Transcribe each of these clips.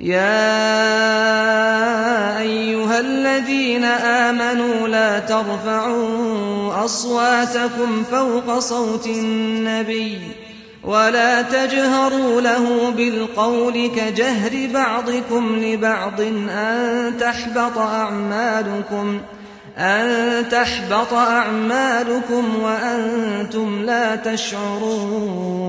يا أيها الذين آمنوا لا ترفعوا أصواتكم فوق صوت النبي ولا تجهروا له بالقول كجهر بعضكم لبعض أن تحبط أعمالكم أن تحبط أعمالكم وأنتم لا تشعرون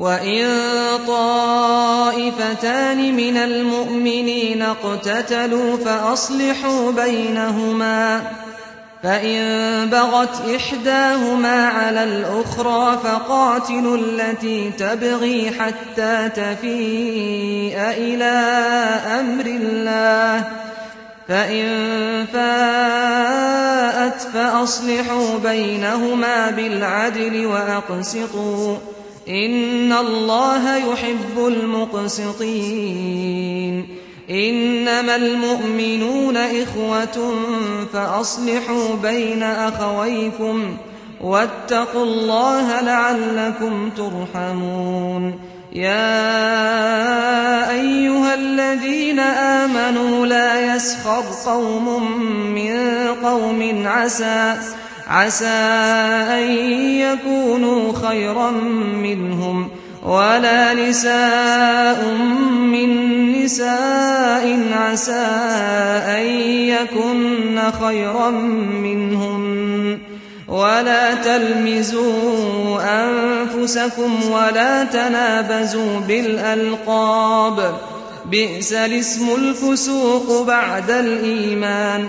وَإِن طَائِفَتَانِ مِنَ الْمُؤْمِنِينَ اقْتَتَلُوا فَأَصْلِحُوا بَيْنَهُمَا فَإِن بَغَتْ إِحْدَاهُمَا عَلَى الْأُخْرَى فَقَاتِلُوا الَّتِي تَبْغِي حَتَّى تَفِيءَ إِلَى أَمْرِ اللَّهِ فَإِن فَاءَتْ فَأَصْلِحُوا بَيْنَهُمَا بِالْعَدْلِ وَأَقْسِطُوا إن الله يحب المقسطين إنما المؤمنون إخوة فأصلحوا بين أخويكم واتقوا الله لعلكم ترحمون يا أيها الذين آمنوا لا يسخر قوم من قوم عسى عسى أن يكونوا خيرا منهم ولا نساء من نساء عسى أن يكن خيرا منهم ولا تلمزوا أنفسكم ولا تنابزوا بالألقاب بئس الاسم الفسوق بعد الإيمان